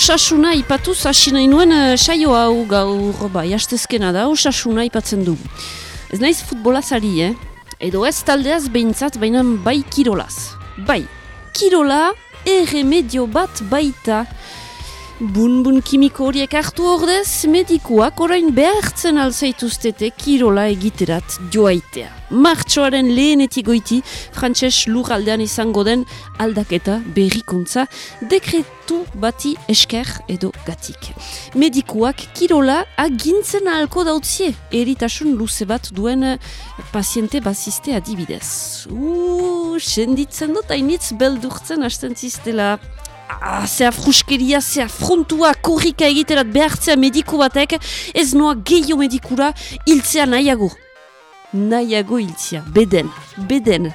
Osasuna ipatuz hasi nahi nuen uh, saio hau gaur bai, hastezkena da, osasuna ipatzen du. Ez naiz futbolazari, eh? Edo ez taldeaz behintzat, baina bai kirolaz. Bai, kirola erremedio bat baita. Bun-bun kimiko horiek hartu ordez, medikuak orain behartzen alzaituztete kirola egiterat joaitea. Martxoaren lehenetik goiti, frantses lur aldean izango den aldaketa berrikuntza, dekretu bati esker edo gatik. Medikuak kirola agintzen ahalko dautzie, eritasun luze bat duen paziente baziste adibidez. Uuuu, senditzen dut hainitz beldurtzen hasten ziztela Ah, zea fruskeria, zea frontua, korrika egiterat behartzea mediku batek, ez noa gehiago medikura hiltzea nahiago. Nahiago hiltzea, beden, beden.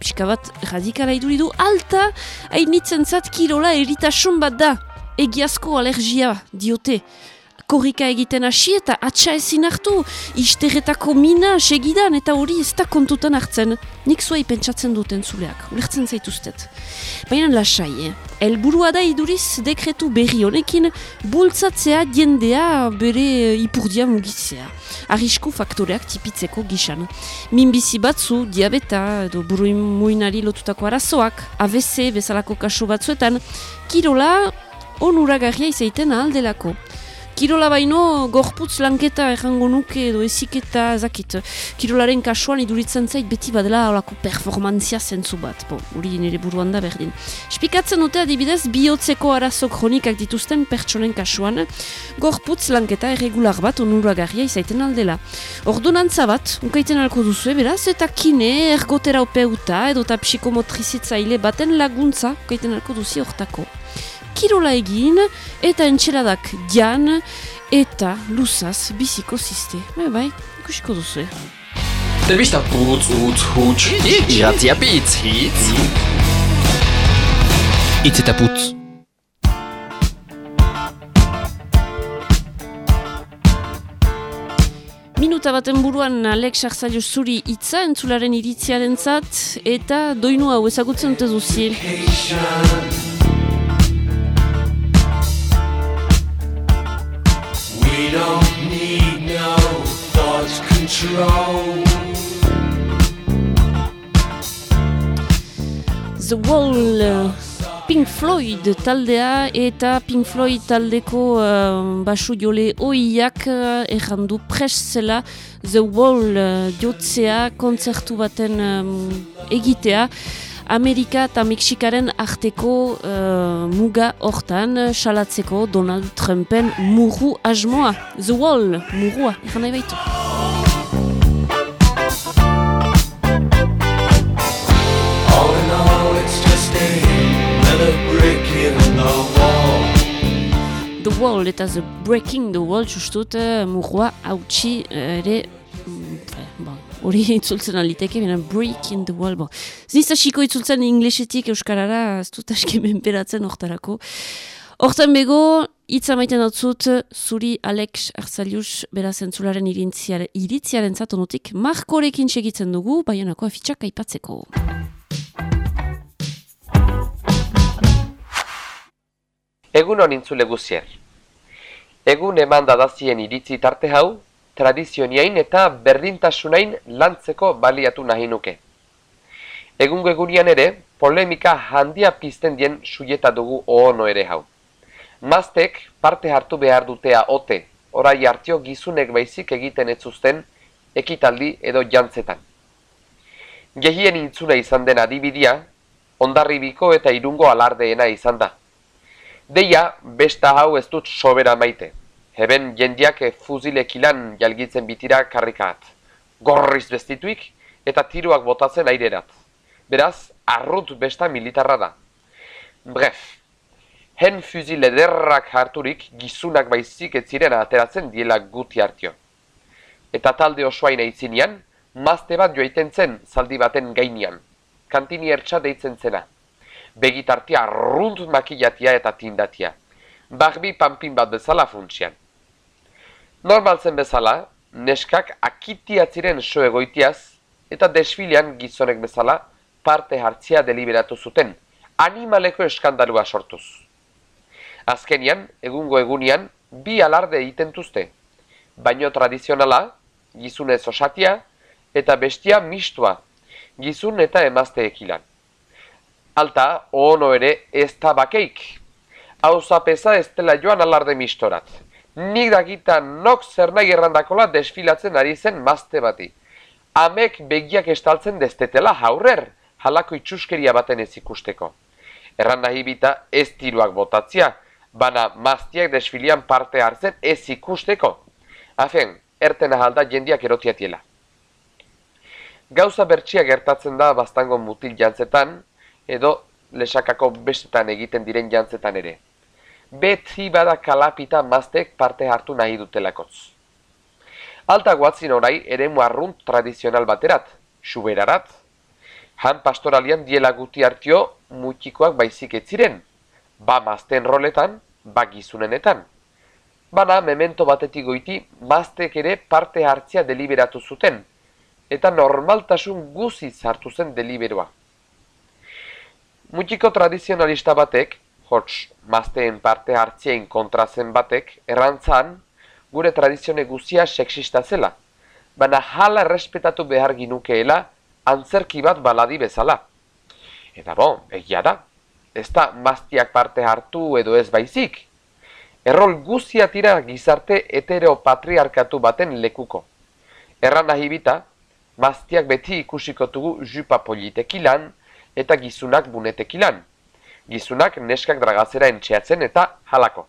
Piska bat radikala iduridu, alta hainitzen zat kirola eritasun bat da. Egiazko alergia diote korrika egiten hasi eta atxa ezin hartu, isterretako mina segidan eta hori ez da kontutan hartzen. Nik zuai pentsatzen duten zuleak, ulertzen zaituztet. Baina lasai, eh? Elburua da iduriz dekretu berri honekin bultzatzea jendea bere ipurdia mugitzea. Arrisku faktoreak tipitzeko gisan. Minbizi batzu, diabeta edo buru muinari lotutako arazoak, AVC bezalako kaso batzuetan, kirola onuragarria izaiten aldelako. Kirola baino, gorputz lanketa errango nuke edo eziketa zakit. Kirolaren kasuan iduritzen zait beti badela olako performantzia zentzu bat. Bo, uri nire buruan da berdin. Spikatzen dute adibidez, bihotzeko arazo kronikak dituzten pertsonen kasuan, gorputz lanketa erregular bat onuragarria izaiten aldela. Ordonantza bat, unkaiten alko duzu, beraz, eta kine, ergoterapeuta edo eta psikomotrizitzaile baten laguntza, unkaiten alko duzi hortako kirola egin eta entxeladak jan eta luzaz biziko ziste. Bai, bai, ikusiko duzu. Telebista putz, utz, huts, iratzia pitz, hitz. Itz eta putz. Minuta baten buruan Alex Arzaio zuri hitza entzularen iritziaren zat eta doinu hau ezagutzen dute duzi. Don't need no thought control. The Wall uh, Pink Floyd taldea eta Pink Floyd taldeko uh, basu jole oiak uh, errandu zela The Wall uh, jotzea kontzertu baten um, egitea Amerika eta Mexikaren arteko uh, muga hortan salatzeko Donald Trumpen muru asmoa. The Wall, murua, ikan nahi baitu. All in all, it's just another brick in the wall. The Wall eta The Breaking the Wall justut uh, murua hautsi uh, ere mm, bon, hori itzultzen aliteke, bena break in the wall, bon. Zniz asiko itzultzen inglesetik euskarara, ez dut aski menperatzen hortarako. Hortan bego, hitz amaiten dautzut, zuri Alex Arzalius beraz entzularen iritziaren, iritziaren zatonotik, markorekin segitzen dugu, baionako afitxak aipatzeko. Egun hon intzule guzier. Egun eman dadazien iritzi tarte hau, tradizioniain eta berdintasunain lantzeko baliatu nahi nuke. Egungo egunian ere, polemika handia pizten dien suieta dugu oono ere hau. Maztek parte hartu behar dutea ote, orai hartio gizunek baizik egiten etzuzten, ekitaldi edo jantzetan. Gehien intzule izan den adibidia, ondarribiko eta irungo alardeena izan da. Deia, besta hau ez dut sobera maite. Heben jendiak fuzilekilan jalgitzen bitira karrikat. Gorriz bestituik eta tiruak botatzen airerat. Beraz, arrut besta militarra da. Bref, hen fuzile derrak harturik gizunak baizik ez ziren ateratzen diela guti hartio. Eta talde osoain aitzinean, mazte bat joaiten zen zaldi baten gainian. Kantini ertsa deitzen zena. Begitartia arrunt makillatia eta tindatia. Barbi panpin bat bezala funtsian. Normal zen bezala, neskak akitiatziren so egoitiaz eta desfilean gizonek bezala parte hartzia deliberatu zuten, animaleko eskandalua sortuz. Azkenian, egungo egunean, bi alarde egiten duzte. Baino tradizionala, gizunez osatia, eta bestia mistua, gizun eta emazte ekilan. Alta, ono ere, ez da bakeik. Hau zapesa ez dela joan alarde mistorat. Nik dakita nok zer nahi errandakola desfilatzen ari zen mazte bati. Amek begiak estaltzen destetela haurrer, halako itxuskeria baten ez ikusteko. Erran nahi bita ez tiruak botatzia, bana maztiak desfilian parte hartzen ez ikusteko. Afen, erten ahalda jendiak erotiatiela. Gauza bertsia gertatzen da bastango mutil jantzetan, edo lesakako bestetan egiten diren jantzetan ere. Beti bada kalapita maztek parte hartu nahi dutelakotz. Alta guatzin orai ere muarrunt tradizional baterat, suberarat. Han pastoralian diela guti hartio mutikoak baizik etziren, ba mazten roletan, ba gizunenetan. Bana, memento batetik goiti, maztek ere parte hartzia deliberatu zuten, eta normaltasun guziz hartu zen deliberoa. Mutiko tradizionalista batek, hots mazteen parte hartzien kontra zen batek, errantzan, gure tradizione guzia sexista zela, baina hala errespetatu behar ginukeela antzerki bat baladi bezala. Eta bon, egia da, ez da maztiak parte hartu edo ez baizik. Errol guzia tira gizarte heteropatriarkatu baten lekuko. Erran nahi bita, maztiak beti ikusiko dugu jupa politekilan eta gizunak bunetekilan. Gizunak neskak dragazera entxeatzen eta halako.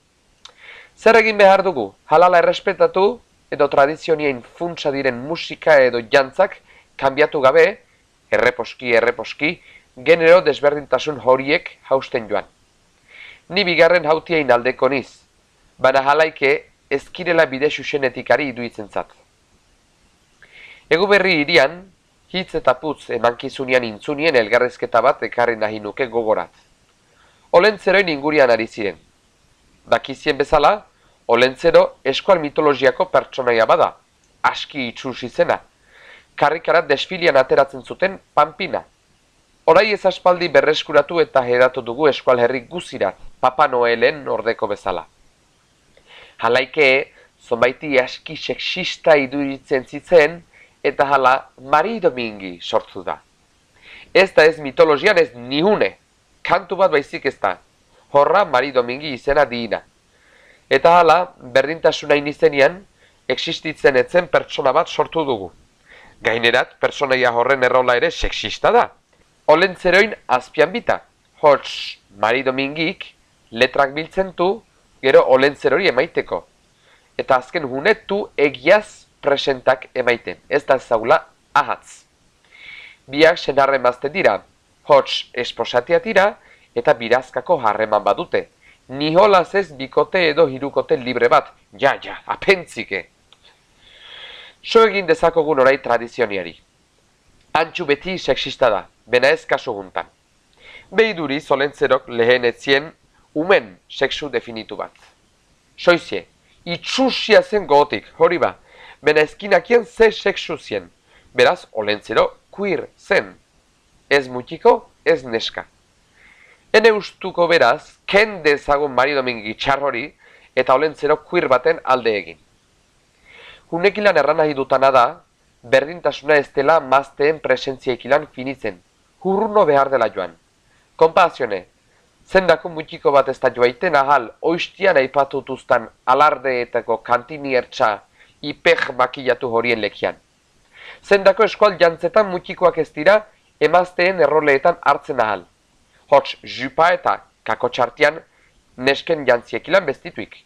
Zer egin behar dugu? Halala errespetatu edo tradizionien funtsa diren musika edo jantzak kanbiatu gabe, erreposki, erreposki, genero desberdintasun horiek hausten joan. Ni bigarren hautiain aldeko niz, baina halaike ezkirela bide susenetikari iduitzen zat. Egu berri irian, hitz eta putz emankizunian intzunien elgarrezketa bat ekarri nahi nuke gogorat. Olentzeroin ingurian ari ziren. Dakizien bezala, Olentzero eskual mitologiako pertsonaia bada, aski itxusi zena. Karrikara desfilian ateratzen zuten Pampina. Horai ez aspaldi berreskuratu eta hedatu dugu eskual herri guzirat, Papa Noelen ordeko bezala. Halaike, zonbaiti aski sexista iduritzen zitzen, eta hala Mari Domingi sortzu da. Ez da ez mitologian ez nihune, kantu bat baizik ez da. Horra Mari Domingi izena diina. Eta hala, berdintasuna inizenean, existitzen etzen pertsona bat sortu dugu. Gainerat, personaia horren errola ere sexista da. Olentzeroin azpian bita. Hots, Mari Domingik, letrak biltzen du, gero olentzerori emaiteko. Eta azken hunetu egiaz presentak emaiten. Ez da zaula ahatz. Biak senarren mazte dira. Hots, esposatia dira eta birazkako harreman badute niholaz ez bikote edo hirukote libre bat. Ja, ja, apentzike. So egin dezakogun orai tradizioniari. Antxu beti sexista da, bena ez kasu guntan. Behiduri zolentzerok lehen etzien umen sexu definitu bat. Soizie, itxusia zen gotik, hori ba, bena ezkinakien ze sexu zien. Beraz, olentzero queer zen. Ez mutiko, ez neska. Hene ustuko beraz, ken dezagun Mari Domingi txar hori eta olentzero queer baten alde egin. Hunekilan erran nahi dutana da, berdintasuna ez dela mazteen presentzia ikilan finitzen, hurruno behar dela joan. Kompazione, zendako mutiko bat ez da joaiten ahal oiztian aipatutuztan alardeetako kantini ertsa ipek makillatu horien lekian. Zendako eskual jantzetan mutikoak ez dira emazteen erroleetan hartzen ahal hots jupa eta kakotxartian nesken jantziekilan bestituik.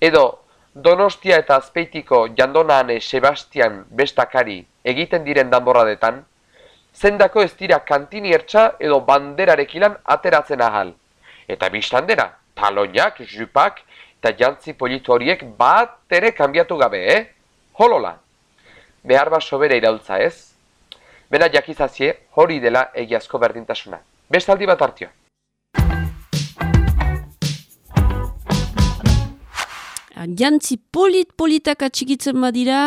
Edo, Donostia eta Azpeitiko jandonane Sebastian bestakari egiten diren danborradetan, zendako ez dira kantini ertsa edo banderarekilan ateratzen ahal. Eta biztandera, taloinak, jupak eta jantzi politu horiek bat ere kanbiatu gabe, eh? Holola! Behar bat sobera iraultza ez? Bena jakizazie hori dela egiazko berdintasuna. Bestaldi bat hartio. Jantzi polit-politak atxigitzen badira,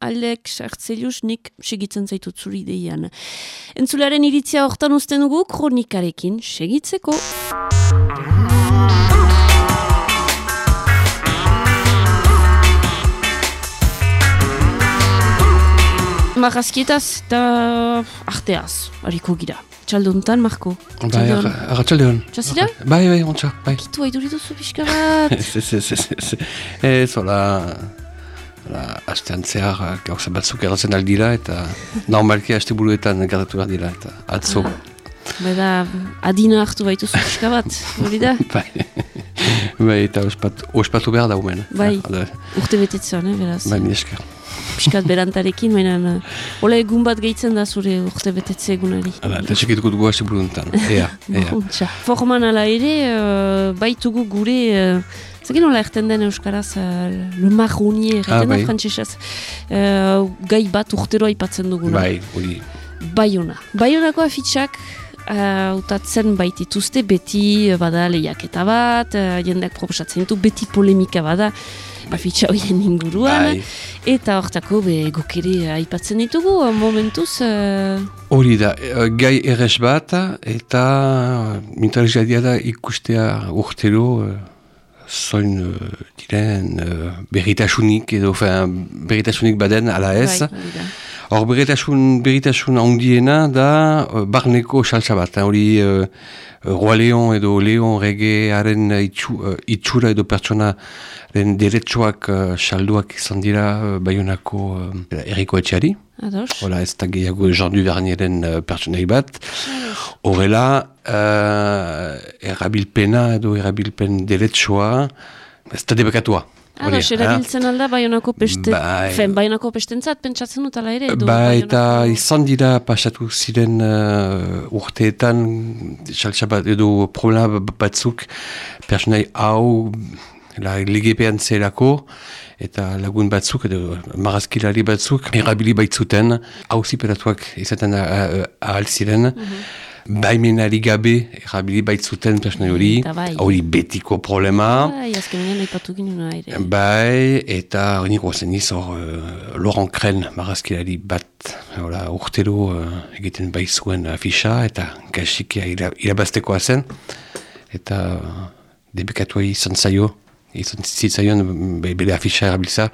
Alex Artzelius nik segitzen zaitut zuri deian. Entzularen iritzia hortan usten dugu, kronikarekin segitzeko. Marrazkietaz eta arteaz, hariko gira. Txalduntan, Marko. Bai, arratxaldeon. Txazira? Bai, bai, ontsa, bai. Kitu haiduri duzu pixka bat. Ez, ez, ez, ez, ez. Ez, hola, hola, astean zehar eh, gauza batzuk erratzen aldira eta normalki aste buruetan gertatu dira eta atzo. Beda, adina hartu baituzu pixka bat, hori da? Bai, bai, eta ospatu, ospatu behar da umen. Bai. Hala, Urte betetzen, eh, beraz. Bai, mi esker. Piskat berantarekin, baina hola egun bat gehitzen da zure urte betetze egunari. Hala, eta txekituko dugu aste buruntan. Ea, ea. Forman ala ere, uh, baitugu gure, uh, zakin nola erten den euskaraz, uh, le marronier, Ah, erten da bai. frantzesez, uh, gai bat urtero aipatzen duguna. Bai, hori. Baiona. Baionako afitxak hautatzen baitituzte beti eh, bada lehiaketa bat, uh, jendeak proposatzen ditu, beti polemika bada afitxa horien inguruan. Bai. Eta hortako be guk ere aipatzen ditugu, eh, momentuz, uh, Hori da, eh, gai errez bat eta interesgarria da ikustea urtero eh, zoin eh, diren eh, berritasunik edo fin, berritasunik baden ala ez. bai. Hor berritasun, berritasun handiena da eh, barneko saltsa bat. Hori uh, Roi Leon edo Leon regearen itxu, eh, itxura edo pertsonaren deretsuak uh, salduak izan dira uh, Bayonako uh, erriko etxeari. Ados? Hola, ez da gehiago Jean Duvernieren uh, pertsonai bat. Horrela, uh, erabilpena edo erabilpen deretsua, ez da debekatua. Ados, erabiltzen alda Baionako peste, Bai. fen, Baionako pestentzat pentsatzen dut ala ere. edo Ba, eta Baionako- izan dira pasatu ziren uh, urteetan saltsa bat edo problema ba- batzuk personai hau legepean zelako eta lagun batzuk edo marazkilari batzuk erabili baitzuten hau ziperatuak izaten uh, uh, ahal ziren. Baimenari gabe erabili baitzuten personai hori. Bai. hori betiko problema. Bai, azkenean aipatu ginen ere. Bai, eta hori gozen iz, hor, uh, Laurent Kren marazkilari bat, hola, urtero uh, egiten bai zuen afisa, eta gaxikia ira, irabaztekoa zen, eta debekatua izan zaio, izan zitzaion be- bere afisa erabiltza,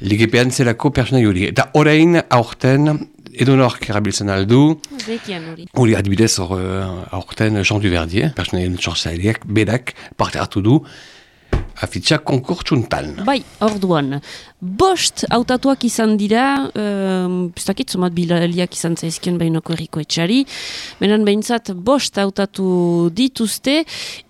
legepean zelako personai hori. Eta orain aurten, edo nork erabiltzen aldu, Zekian hori. Hori adibidez uh, aurten Jean Duverdier, personaien txorzaileak, berak parte hartu du afitxa konkurtsuntan. Bai, orduan, bost hautatuak izan dira, um, ez dakit, zomat bilaliak izan zaizkien bainoko erriko etxari, menan behintzat bost hautatu dituzte,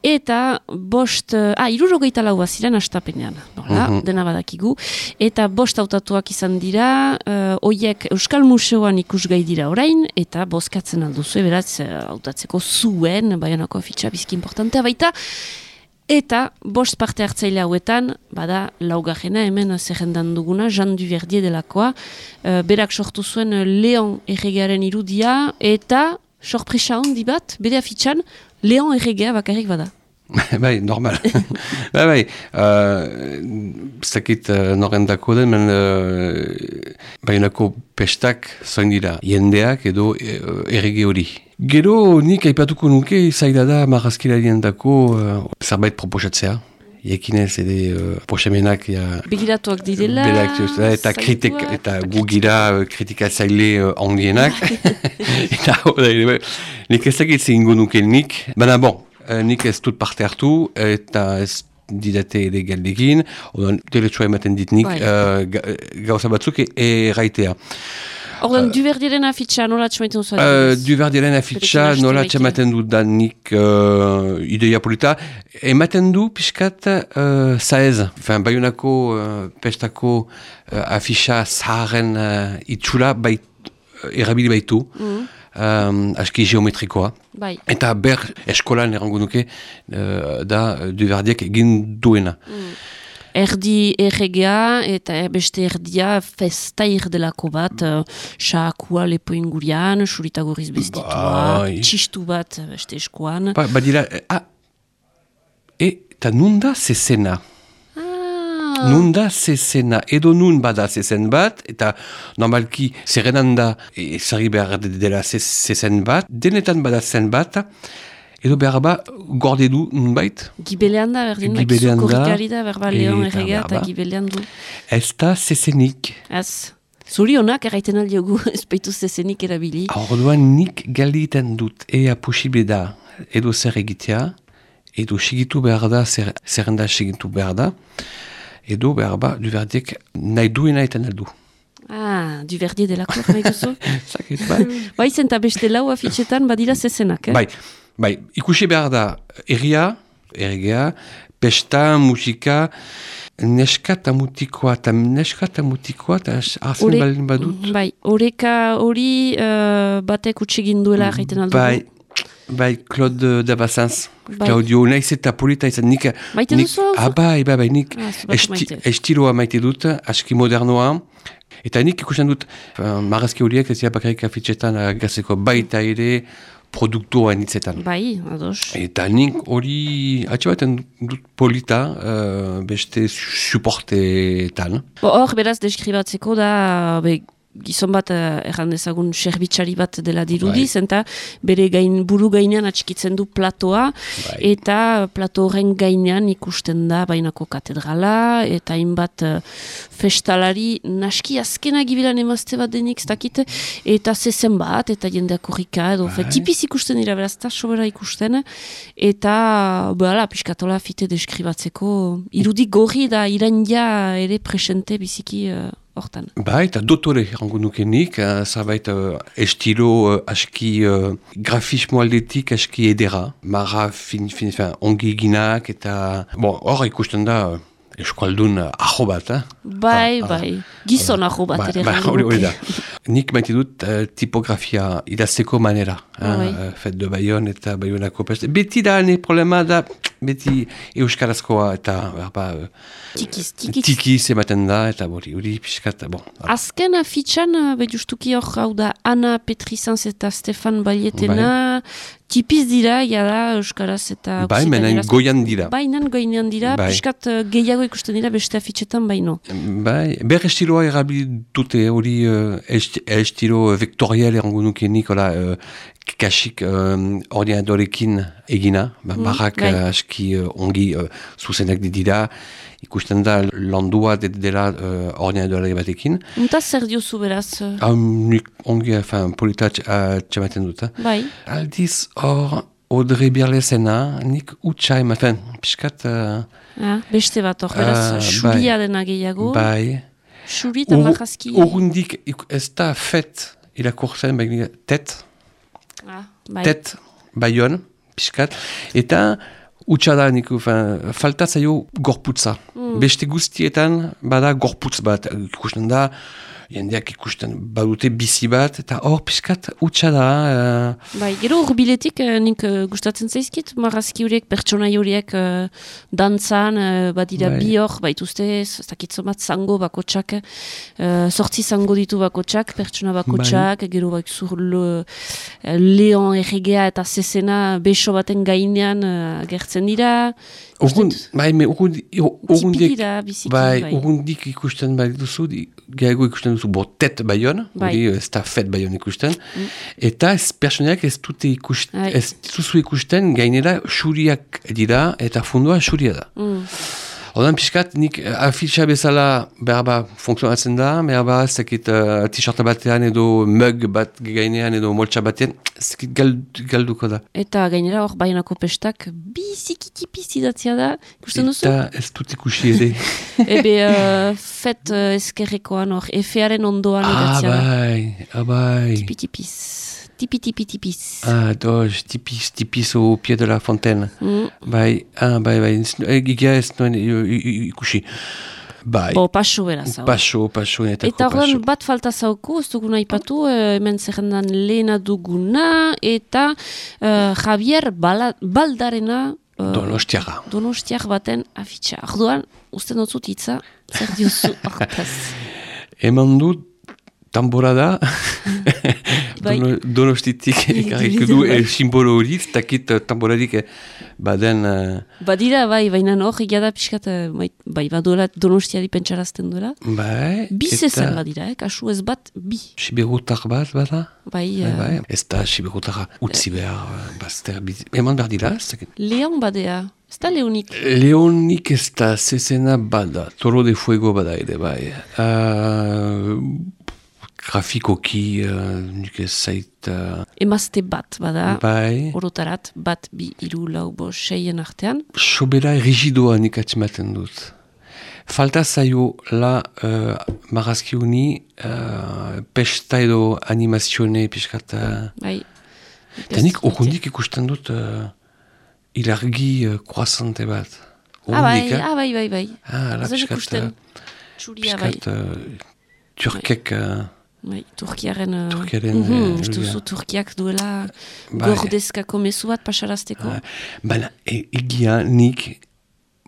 eta bost, uh, ah, irurogeita lau baziren astapenean, nola, dena badakigu, eta bost hautatuak izan dira, uh, oiek Euskal Museoan ikusgai dira orain, eta bozkatzen alduzu, beraz, uh, hautatzeko zuen, baionako afitxa bizki importantea baita, Eta bost parte hartzaile hauetan, bada laugarrena hemen zerrendan duguna, Jean Duverdier delakoa, uh, berak sortu zuen eh, Leon erregearen irudia, eta sorpresa handi bat, bere afitxan, Leon erregea bakarrik bada. bai, normal. bai, bai, uh, ez dakit uh, norrendako den, men uh, bainako pestak zoin dira, jendeak edo uh, errege hori. Gero nik aipatuko nuke zaila da marrazkilarien dako uh, zerbait proposatzea. Iekinez ere uh, posamenak ja, Begiratuak direla, Berak, just, eh, eta kritik, zainduak, eta gu gira uh, kritikatzaile uh, handienak. eta hori, ere, nik ez dakit zein nuke nik. Baina bon, eh, nik ez dut parte hartu, eta ez didate ere galdekin, odan teletsua ematen dit nik Bai. uh, ga, gauza batzuk e- erraitea. Orduan, Duverdieren afitxa nola txumaiten zuen? Uh, du verdiaren afitxa nola haste txematen du danik uh, ideia polita. Ematen du pixkat uh, zaez. Enfin, Bayonako uh, pestako uh, afitxa zaharen uh, itxula bait, erabili baitu. um, aski geometrikoa. Bai, Eta ber eskolan errango nuke uh, da uh, du verdiek egin duena. Erdi erregea eta beste erdia festair delako bat, uh, xaakua lepo ingurian, suritagorriz bestitua, Bai. txistu bat eh, beste eskoan. Ba, badira, eh, ah, e, eta nun da zezena? Ah, Nun da zezena, edo nun bada zezen bat, eta normalki zerrenan da e, ezari behar dela ze- zezen bat, denetan bada zen bat, edo behar ba gorde du nunbait, Gibelean da, berdin, bai, da, korrikari da, berba leon erregea eta berba. gibelean du. ez da zezenik. Ez, Zuri honak erraiten aldiogu espeitu zezenik erabili. Orduan nik galditen dut ea posible da edo zer egitea, edo sigitu behar da, zer, zerrenda sigitu behar da, edo behar ba, du berdiek nahi duena eten aldu. Ah, du verdier delako, nahi duzu? Zakit, bai. Bai, zenta beste lau afitxetan badira zezenak, eh? bai, bai, ikusi behar da, erria, ergea, pesta, musika, neska eta mutikoa, eta neska eta mutikoa, eta arzen baldin badut. Bai, oreka hori uh, batek utxegin duela erraiten aldugu. Bai, bai, Claude Dabazanz, Bai. Claudio, nahiz eta polita izan, nik... Maite nik, duzu hau? Ah, bai, bai, bai, nik Ah, esti, maite. estiloa maite dut, aski modernoa, eta nik ikusten dut, uh, marazki horiek ez dira bakarrik afitxetan agazeko baita ere produktua nitzetan. Bai, ados. Eta nik hori atxabaten dut polita uh, beste supportetan. Bo, Hor, beraz, deskribatzeko da, be, gizon bat uh, erran dezagun serbitxari bat dela dirudi, Bai. zenta bere gain, buru gainean atxikitzen du platoa, Bai. eta plato horren gainean ikusten da bainako katedrala, eta hainbat uh, festalari naski azkena gibilan emazte bat denik, ez dakit, eta zezen bat, eta jendeak horrika, edo, Bai. tipiz ikusten dira, beraz, eta sobera ikusten, eta, behala, piskatola fite deskribatzeko, irudi gorri da irandia ere presente biziki uh, hortan. Bai, eta dotore errango nukenik, uh, zerbait uh, estilo uh, aski uh, grafismo aldetik aski edera. Marra fin, fin, fin, ongi eginak eta... Bon, hor ikusten da uh, eskualdun uh, aho bat, eh? Bai, Ah, ah. bai, gizon aho bat Bai, ere bai, hori hori nuke. da. Nik maite dut uh, tipografia idazteko manera. Bai. uh, fet de Bayon eta Bayonako peste. Beti da, ne problema da, beti euskarazkoa eta berba, uh, Tikiz, tikiz. tikiz ematen da, eta hori, hori pixkat, bon. Azken afitxan, uh, be justuki hor hau da Ana Petrizanz eta Stefan Balietena, tipiz dira, jada Euskaraz eta Bai, menen goian dira. Bainan goinean dira, Bai. piskat uh, gehiago ikusten dira beste afitxetan baino. Bai, ber estiloa erabili dute hori uh, est, estilo vektorial erango nuke nik, hola, uh, kasik uh, ordenadorekin egina, ba, Mm, marrak bai. uh, aski uh, ongi uh, zuzenak dira, ikusten da landua de, dela uh, ordenadore batekin. Unta zer diozu beraz? uh, nik ongi, enfin, polita txamaten dut. eh. Bai, Aldiz hor, Audrey Birlesena, nik utxa ematen, piskat, uh, ah, beste bat hor, beraz, Ah, xulia dena gehiago, bai, xuri eta marrazki. Urrundik ik- ez da fet irakurtzen, baina tet, Ah, bai. tet, baion, piskat, eta utxa da nik, fin, falta zaio gorputza. Mm. Beste guztietan bada gorputz bat, ikusten da, jendeak ikusten badute bizi bat, eta hor piskat utxa da, uh, Bai, gero urbiletik uh, nik uh, gustatzen zaizkit, marrazki horiek, pertsonai horiek uh, dantzan, uh, badira Bai. bi hor, baituzte, ez dakit zomat zango bakotsak, uh, sortzi zango ditu bakotsak, pertsona bakotsak, gero bak zur eh, leon erregea eta zezena beso baten gainean uh, agertzen dira. Dut, bai, me dira, biziki, bai, bai. ikusten bai duzu, gehiago ikusten duzu, bo, tet baion, Bai. hori ez da fet baion ikusten, eta ez personeak ez dute ikusten, Bai. ez duzu ikusten, gainera xuriak dira, eta fundua xuria da. Mm. Odan pixkat, nik eh, afitxa bezala berba funksionatzen da, berba ez dakit uh, t-shirta batean edo mug bat gainean edo moltsa batean, ez dakit gal- galduko da. Eta gainera hor bainako pestak biziki tipiz idatzia da, ikusten duzu? Eta ez dut ikusi ere. Ebe, uh, fet uh, eskerrekoan hor, efearen ondoan ah, idatzia da. bai, ah, bai. Tipi-tipiz. Tipi-tipi-tipiz. Ah, dož, tipis, tipis au pied de la fontaine. Mm. Bai, ah, bai, bai, egia ez nuen i- ikusi. Bai, Bo, paso beraz. paso, paso, netako Eta horren paso. bat falta zauko, ez duguna ipatu, hemen zerrendan lehena duguna, eta eh, Javier Bala, Baldarena eh, Donostiaga. donostiak baten afitxa. Arduan, uste notzut hitza, zer diozu hortaz. Eman dut, tambora Bai. Dono, donostitik ekarrik du Bai. eh, simbolo hori, ez dakit eh, tamborarik eh, baden... eh, Badira, bai, baina hor, egia da pixkat, bai, baduela donostiari pentsarazten duela. bai, Bi zezen badira, eh? kasu ez bat, bi. Siberutar bat, bada? Bai, Bai, bai, ez da Siberutara utzi behar, eh, bazter, biz- eman behar dira, ez dakit. Leon badea, ez da Leonik. Leonik ez da zezena bada, toro de fuego bada ere, bai. Uh, grafikoki, uh, nik ez zait, uh, Emazte bat, bada, bai, orotarat, bat, bi, iru, lau, bo, seien artean. sobera rigidoa nik atximaten dut. Falta zaio la uh, marazki honi uh, pesta edo animazione piskat. Uh, Bai. eta nik urrundik ikusten dut uh, ilargi uh, bat. Ah, bai, eh? ah, bai, bai, bai. Ah, la Ez dut piskat, ikusten. uh, Txuria, bai. piskat uh, turkek, uh, Bai, Turkiaren... uh, Turkiaren, eh, uste duzu Julia. Turkiak duela Bai. gordezkako mezu bat pasarazteko. baina e, egia nik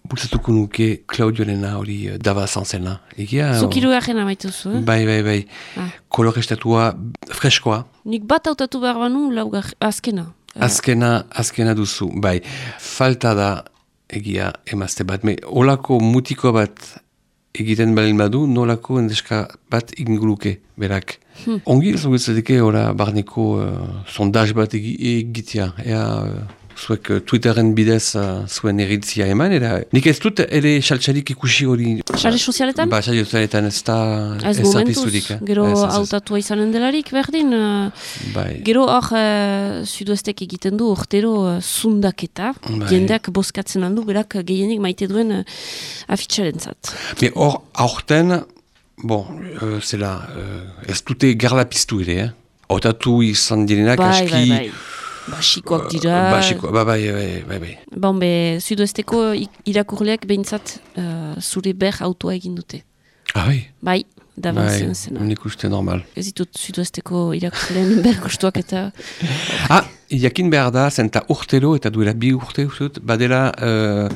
bultzatuko nuke Claudio Lena hori uh, daba zanzena. Egia... Zuk irugarren amaituzu, eh? Bai, bai, bai. Ah. Kolorestatua, freskoa. Nik bat hautatu behar banu, laugar, azkena. Eh, Azkena, azkena duzu, bai. Falta da egia emazte bat. Me, olako mutiko bat egiten balin badu, nolako endeska bat inguluke, berak. Hmm. Ongi zugutzateke ora barneko uh, sondaz bat egi- egitea. Ea, uh, zuek uh, Twitteren bidez uh, zuen eritzia eman, era nik ez dut ere xaltxarik ikusi hori... Sare sozialetan? Ba, sare sozialetan ez da... Ez momentuz, pizturik, eh. gero Ez, ez, ez. hautatua izanen delarik, berdin. eh, Bai. Gero hor, uh, sudoestek egiten du, urtero uh, zundaketa, Bai. jendeak boskatzen aldu, berak uh, gehienik maite duen uh, afitxaren zat. Hor, aurten, bon, uh, zela, uh, ez dute gerla piztu ere, eh? Otatu izan direnak bai, aski... bai, bai. Basikoak dira. Basiko, ba, bai, bai, bai, bai. Bon, be, sudoesteko ik- irakurleak behintzat uh, zure ber autoa egin dute. Ah, bai, Bai, da bai, zena. nik uste normal. Ez ditut sudoesteko irakurleen ber gustuak eta... Ah, jakin behar da, zenta urtero, eta duela bi urte, badela uh,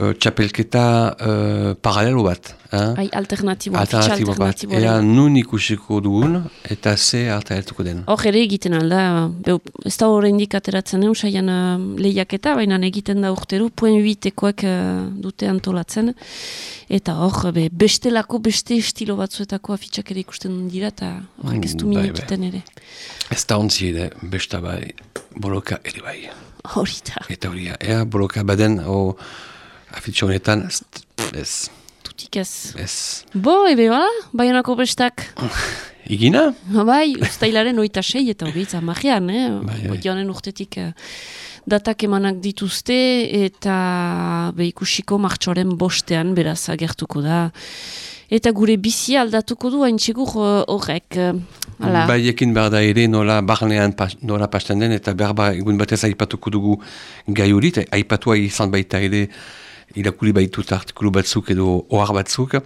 uh, txapelketa uh, paralelo bat. Eh? Ai, alternatiboa, fitxa Alternatibo bat. Ea nun ikusiko dugun, eta ze hartaeltuko den. Hor ere egiten alda, be, ez da horrendik ateratzen egun saian uh, lehiaketa, baina egiten da urtero, puen bitekoek uh, dute antolatzen, eta hor, be, bestelako, beste estilo batzuetako afitxak ere ikusten dira, eta horrek ez du Mm, bai, minututen ere. Ez da ontzi ere, besta bai, boloka ere bai. Hori da, Eta hori, ea boloka baden, o afitxo honetan, ez, ez, tutik ez. ez. Bo, ebe bala, baionako bestak, Igina? Ha, bai, ustailaren oita sei eta hogeitza magian, eh? Bai, bai. Urtetik eh, datak emanak dituzte eta be ikusiko martxoaren bostean beraz agertuko da. Eta gure bizi aldatuko du hain txegur eh, horrek. eh, Hala, Bai ekin behar da ere nola barnean pas, nola pasten den, eta behar ba egun batez aipatuko dugu gai hori, aipatua izan baita ere irakuli baitut artikulu batzuk edo ohar batzuk,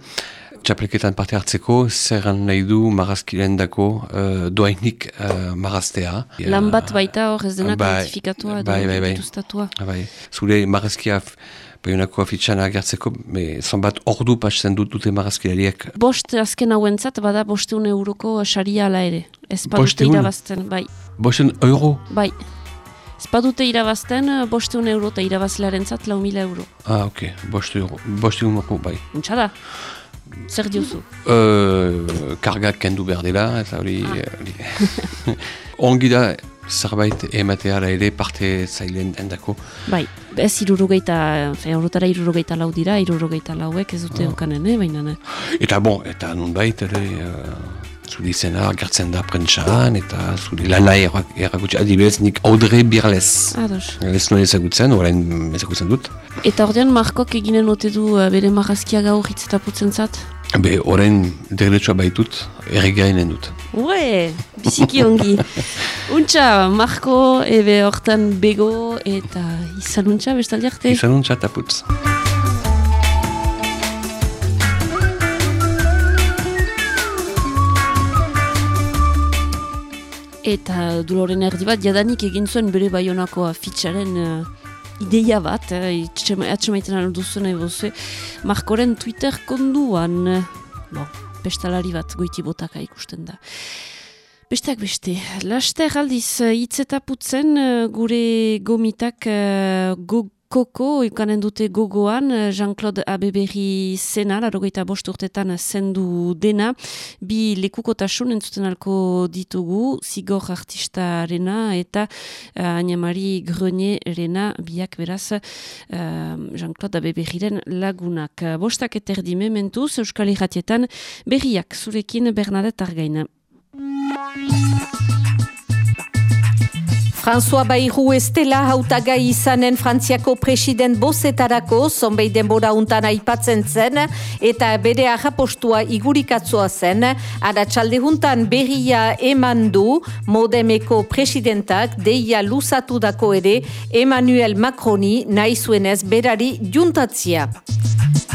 txapelketan parte hartzeko, zerran nahi du marazkiren dako uh, doainik uh, maraztea. lan bat baita hor ez dena Bai, kantifikatua edo bai, bai, bai. Ah, Bai, zure marazkia baionako afitxan agertzeko, me, zonbat ordu pasten dut dute marazkilariak. Bost azken hauentzat bada bosteun euroko saria ala ere. Ez badute Bosteun? irabazten, bai. Bosten euro? Bai. Badute irabazten, eh, bosteun euro eta irabazlearen zat lau mila euro. Ah, ok, boste euro, boste euro, bai. Untsa da. Zer diozu? Uh, kargak kendu behar dela, eta hori... hori- Ongi da, zerbait emateara ere parte zailen endako. Bai, ez irurogeita, fe, horretara irurogeita lau dira, irurogeita lauek ez Ah. dute eukanen, eh, baina ne. Eta bon, eta nunbait ere... Uh, zure izena agertzen da prentxan, eta zure lana errakutsi adibidez nik Audrey Birles. Ados. Ez nuen ezagutzen, orain ezagutzen dut. Eta ordean Markok eginen ote du eh, bere marrazkia gaur hitz eta putzen zat? Be, orain derretsua baitut, erregainen dut. Ue, biziki ongi. Untxa, Marko, ebe hortan bego, eta izan untxa, bestaldi arte. Izan untsa taputz. Eta duloren erdi bat, jadanik egin zuen bere baionako afitxaren uh, ideia bat, eh, atxemaiten alduzuen ebozue, Markoren Twitter konduan, eh, bo, bestalari bat goiti botaka ikusten da. Besteak beste, laster aldiz eh, hitz eta putzen eh, gure gomitak uh, go, koko ikanen dute gogoan eh, Jean-Claude Abeberri zena, larogeita bost urtetan zendu dena, bi lekukotasun entzuten alko ditugu, zigor artistarena eta uh, Agnamari Grenier-rena biak beraz uh, Jean-Claude Abeberriren lagunak. Bostak eterdi mementuz, Euskal Irratietan berriak zurekin Bernadette Argaina. François Bayrou estela hautagai izanen Frantziako president bozetarako zonbei denbora untan aipatzen zen eta bere ahapostua igurikatzua zen aratsalde juntan berria eman du modemeko presidentak deia luzatu dako ere Emmanuel Macroni nahi zuenez berari juntatzia.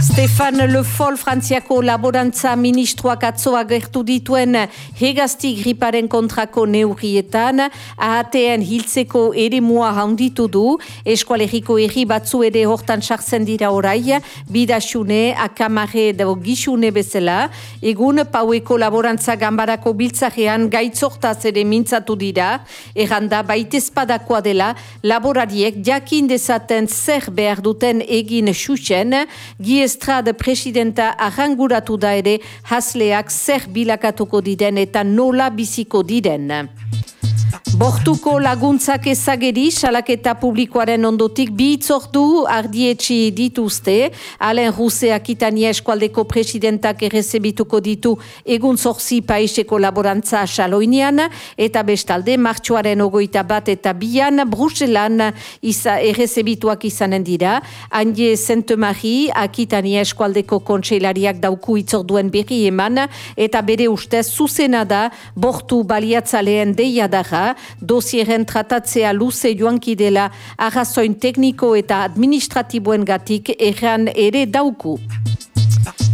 Stefan Le Foll Frantziako laborantza ministroak atzoa gertu dituen hegazti griparen kontrako neurrietan, ahateen hiltzeko ere mua haunditu du, eskualeriko erri batzu ere hortan sartzen dira orai, bidasune, akamare edo gisune bezala, egun paueko laborantza gambarako biltzarean gaitzortaz ere mintzatu dira, erranda baitezpadakoa dela, laborariek jakin dezaten zer behar duten egin xuxen, giez Estrada presidenta arranguratu da ere hasleak zer bilakatuko diren eta nola biziko diren. Bortuko laguntzak ezageri, salaketa publikoaren ondotik bi itzordu ardietxi dituzte, Alen Ruseak itania eskualdeko presidentak errezebituko ditu egun zorzi paiseko laborantza saloinean, eta bestalde martxoaren ogoita bat eta bian Bruselan isa errezebituak izanen dira, Anje Sainte-Marie akitania eskualdeko kontseilariak dauku itzorduen berri eman, eta bere ustez zuzena da bortu baliatzaleen deia dara, dosieren tratatzea luze joanki dela arrazoin tekniko eta administratiboen gatik erran ere dauku.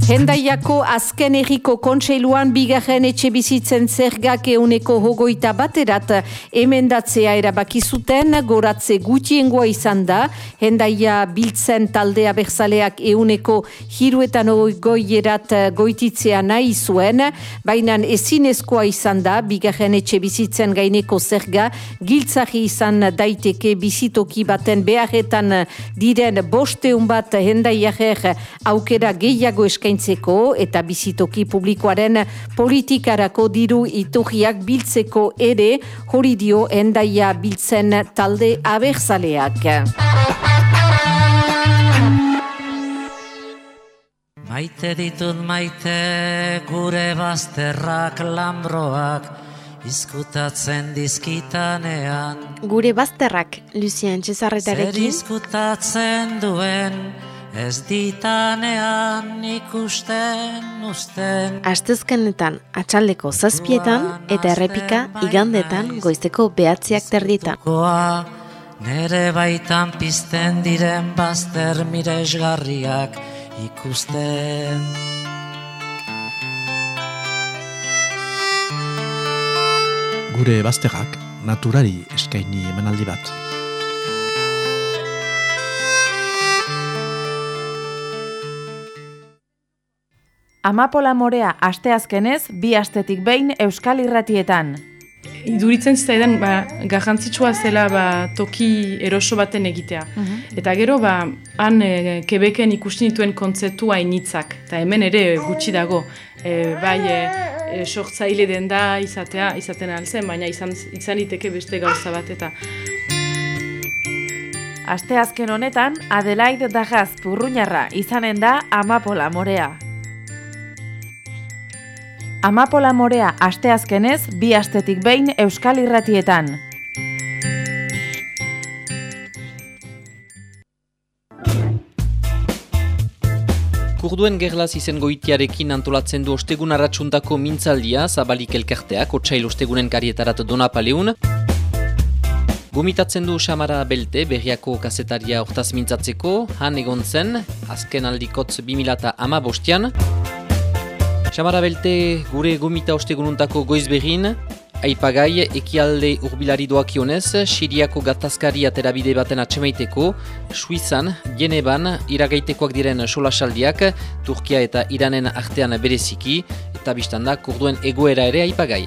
Hendaiako azken erriko kontseiluan bigarren etxe bizitzen zergak euneko hogoita baterat emendatzea erabaki zuten goratze gutiengoa izan da. Hendaia biltzen taldea berzaleak euneko hiruetan goierat goititzea nahi zuen, baina ezinezkoa izan da bigarren etxe bizitzen gaineko zerga giltzari izan daiteke bizitoki baten beharretan diren bosteun bat hendaiarer aukera gehiago eskain ordaintzeko eta bizitoki publikoaren politikarako diru iturriak biltzeko ere hori dio endaia biltzen talde abertzaleak. Maite ditut maite gure bazterrak lambroak izkutatzen dizkitanean. Gure bazterrak, Lucien Cesarretarekin. Zer izkutatzen duen Ez ditanean ikusten usten Astezkenetan atxaldeko zazpietan eta errepika igandetan goizeko behatziak terditan. Nere baitan pizten diren bazter miresgarriak ikusten. Gure bazterrak naturari eskaini emanaldi bat. Amapola morea asteazkenez bi astetik behin Euskal Irratietan. Iduritzen zitaidan ba, garrantzitsua zela ba, toki eroso baten egitea. Mhm. Eta gero, ba, han e, kebeken ikusten dituen kontzeptu hainitzak. Eta hemen ere gutxi dago. E, bai, e, e, sortzaile den da izatea, izaten alzen, baina izan, izan iteke beste gauza bat. Eta Asteazken honetan, Adelaide Dagaz Purruñarra izanen da Amapola morea. Amapola morea asteazkenez bi astetik behin Euskal Irratietan. Kurduen gerlaz izen goitiarekin antolatzen du ostegun arratsuntako mintzaldia zabalik elkarteak otsail ostegunen karietarat dona paleun. Gomitatzen du Samara Belte berriako kasetaria hortaz mintzatzeko, han egon zen, azken aldikotz 2000 ama bostian. Samara Belte gure gomita ostegununtako goiz behin, aipagai ekialde urbilari doakionez, Siriako gatazkari aterabide baten atxemaiteko, Suizan, Geneban, iragaitekoak diren solasaldiak, Turkia eta Iranen artean bereziki, eta biztanda kurduen egoera ere aipagai.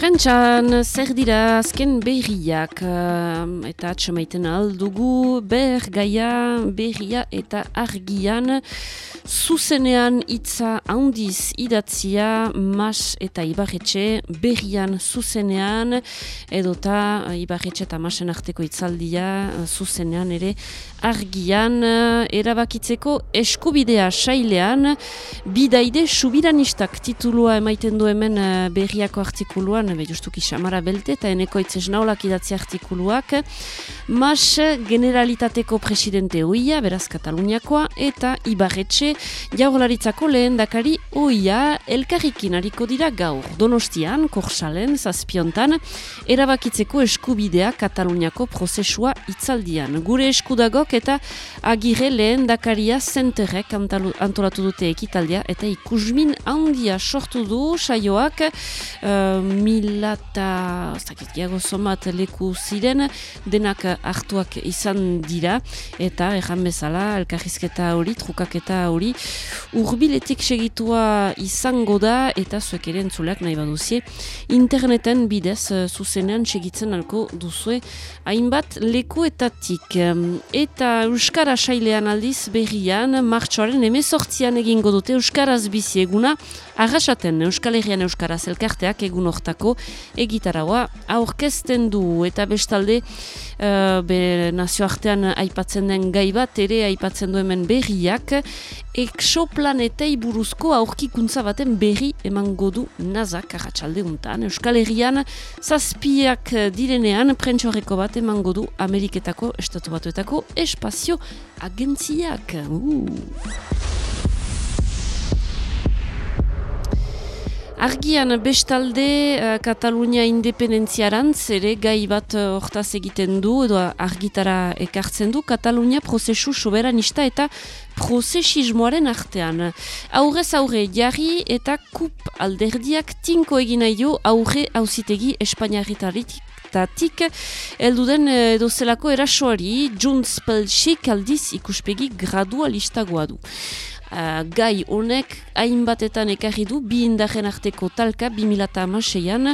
Prentxan, zer dira azken berriak? Uh, eta atxamaiten aldugu ber gaia berria eta argian. Zuzenean hitza handiz idatzia mas eta ibarretxe berrian zuzenean edota ibarretxe eta masen arteko hitzaldia zuzenean ere argian uh, erabakitzeko eskubidea sailean. Bidaide subiranistak titulua emaiten du hemen uh, berriako artikuluan justuki xamara belte eta eneko naulak idatzi artikuluak. Mas generalitateko presidente oia, beraz Kataluniakoa eta Ibarretxe jaurlaritzako lehen dakari oia elkarrikin hariko dira gaur. Donostian, korsalen, zazpiontan erabakitzeko eskubidea Kataluniako prozesua itzaldian gure eskudagok eta agire lehen dakaria zenterrek antolatu dute ekitaldia eta ikusmin handia sortu du saioak uh, mila eta zaket, somat leku ziren denak hartuak izan dira. Eta erran bezala elkarrizketa hori, trukaketa hori urbiletik segitua izango da eta zuek ere entzuleak nahi baduzie. Interneten bidez uh, zuzenean segitzen alko duzue hainbat lekuetatik. Eta Euskara sailean aldiz berrian martxoaren emezortzian egingo dute Euskaraz bizi eguna. Arrasaten Euskal Herrian Euskaraz elkarteak egun hortako egitaragoa aurkezten du. Eta bestalde uh, be nazioartean aipatzen den gai bat ere aipatzen du hemen berriak. Exoplanetei buruzko aurkikuntza baten berri emango du nazak arratsalde untan Euskal Herrian zazpiak direnean prentxorreko bat emango du Ameriketako Estatu Batuetako espazio agentziak. Uh. Argian bestalde uh, Katalunia independentziaran ere gai bat uh, hortaz egiten du edo argitara ekartzen du Katalunia prozesu soberanista eta prozesismoaren artean. Aurrez aurre jarri eta kup alderdiak tinko egin nahi du aurre hauzitegi Espainiarritarik Tatik, elduden edo zelako erasoari, Junts Pelxik aldiz ikuspegi gradualistagoa du. Uh, gai honek hainbatetan ekarri du bi indaren arteko talka 2006an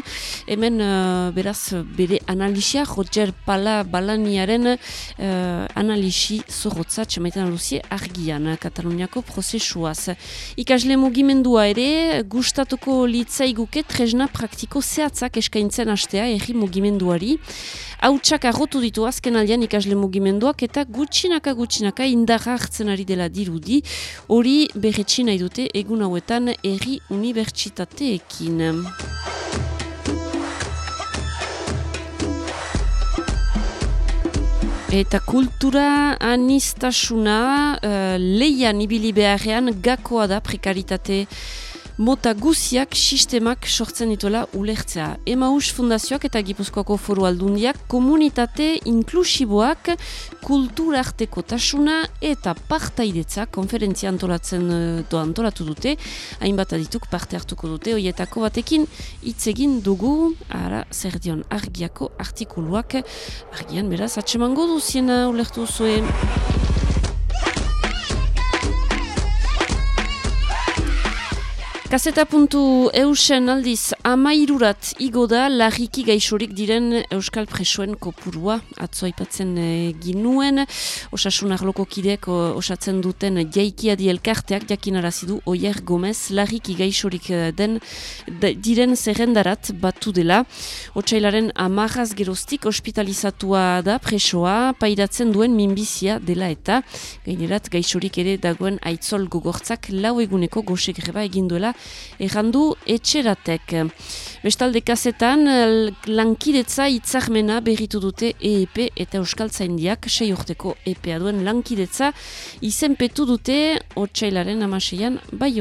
hemen uh, beraz bere analisia Roger Pala Balaniaren uh, analisi zorrotza txamaitan aluzie argian Kataluniako prozesuaz. Ikasle mugimendua ere gustatuko litzaiguke tresna praktiko zehatzak eskaintzen astea erri mugimenduari hautsak arrotu ditu azken aldean ikasle mugimenduak eta gutxinaka gutxinaka indarra hartzen ari dela dirudi hori berretxi nahi dute egun hauetan erri unibertsitateekin. Eta kultura anistasuna uh, leian ibili beharrean gakoa da prekaritate mota guziak sistemak sortzen dituela ulertzea. Emaus Fundazioak eta Gipuzkoako foru aldundiak komunitate inklusiboak kulturarteko tasuna eta partaidetza konferentzia antolatzen eh, do antolatu dute, hainbat adituk parte hartuko dute, hoietako batekin hitz egin dugu, ara zer dion argiako artikuluak, argian beraz, atsemango duziena ulertu zuen. Kaseta puntu eusen aldiz amairurat igo da larriki gaixorik diren Euskal Presoen kopurua. Atzo aipatzen e, ginuen osasun arloko kideak osatzen duten jaikia di elkarteak jakinarazidu Oier Gomez larriki gaixorik eh, den diren zerrendarat batu dela. Otsailaren amarraz gerostik ospitalizatua da presoa pairatzen duen minbizia dela eta gainerat gaixorik ere dagoen aitzol gogortzak lau eguneko goxe greba eginduela errandu etxeratek. Bestalde kazetan, lankidetza itzarmena berritu dute EEP eta Euskal Zaindiak, sei urteko EPA duen lankidetza, izenpetu dute otxailaren amaseian bai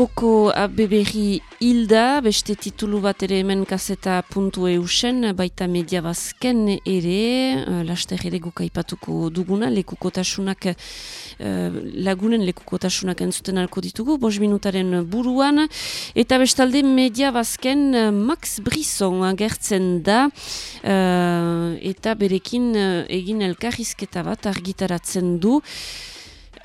Koko abeberri hilda, beste titulu bat ere hemen kaseta puntu eusen, baita media bazken ere, uh, laster ere gukaipatuko duguna, lekukotasunak, uh, lagunen lekukotasunak entzuten alko ditugu, bos minutaren buruan, eta bestalde media bazken uh, Max Brisson agertzen da, eta berekin egin elkarrizketa bat argitaratzen du,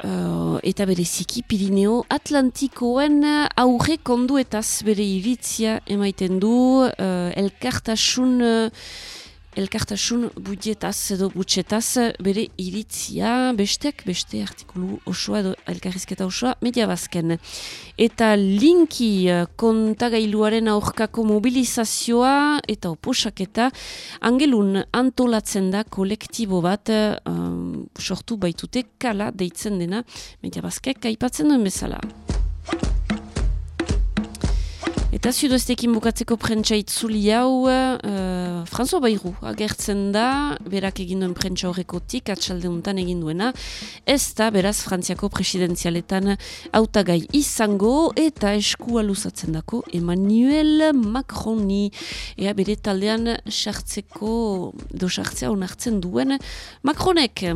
uh, eta bereziki Pirineo Atlantikoen aurre konduetaz bere iritzia emaiten du uh, elkartasun elkartasun budjetaz edo butxetaz bere iritzia, besteak beste artikulu osoa edo elkarrizketa osoa media bazken. Eta linki eh, kontagailuaren aurkako mobilizazioa eta oposaketa angelun antolatzen da kolektibo bat um, sortu baitute kala deitzen dena media bazkek aipatzen duen bezala. Eta zuduestekin bukatzeko prentsa itzuli hau, uh, François Bayrou agertzen da, berak egin duen prentsa horrekotik, atxalde untan egin duena, ez da beraz Frantziako presidenzialetan autagai izango eta eskua luzatzen dako Emmanuel Macroni, ea bere taldean sartzeko, do sartzea onartzen duen Macronek.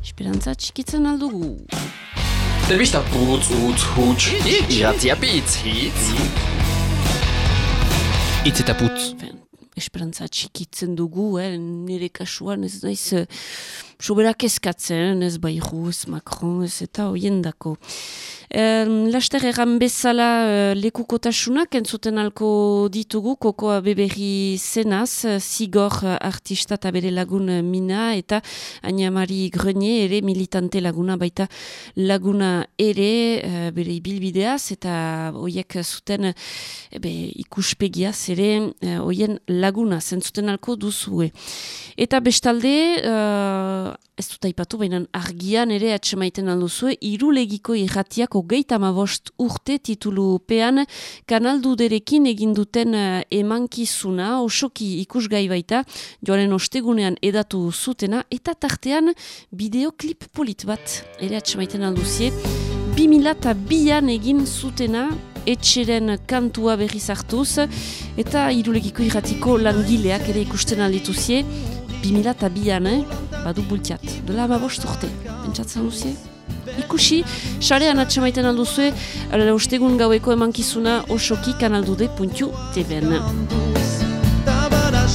Esperantza txikitzen aldugu. Telebista putz, utz, huts, iratzia pitz, hitz. Itz eta putz. Esperantza txikitzen dugu, eh? nire kasuan ez naiz soberak eskatzen, ez Bayrou, ez Macron, ez eta hoien dako. Um, laster erran bezala uh, lekukotasunak entzuten alko ditugu, kokoa beberri zenaz, zigor uh, artista eta bere lagun uh, mina, eta Aina Mari Grenier ere militante laguna, baita laguna ere bere ibilbideaz, eta hoiek zuten uh, ikuspegiaz ere hoien laguna zentzuten alko duzue. Eta bestalde, uh, ez dut aipatu, baina argian ere atxemaiten alduzue, irulegiko irratiak hogeita bost urte titulu pean kanaldu derekin eginduten uh, emankizuna, osoki ikusgai baita, joaren ostegunean edatu zutena, eta tartean bideoklip polit bat, ere atxemaiten alduzie, 2002an egin zutena, etxeren kantua berriz hartuz, eta irulegiko irratiko langileak ere ikusten aldituzie, 2002an, eh? badu bultiat, dela babost urte, pentsatzen duzie? Ikusi, sarean atxamaiten alduzue, ostegun gaueko emankizuna osoki kanaldude puntiu TV-en. Tabara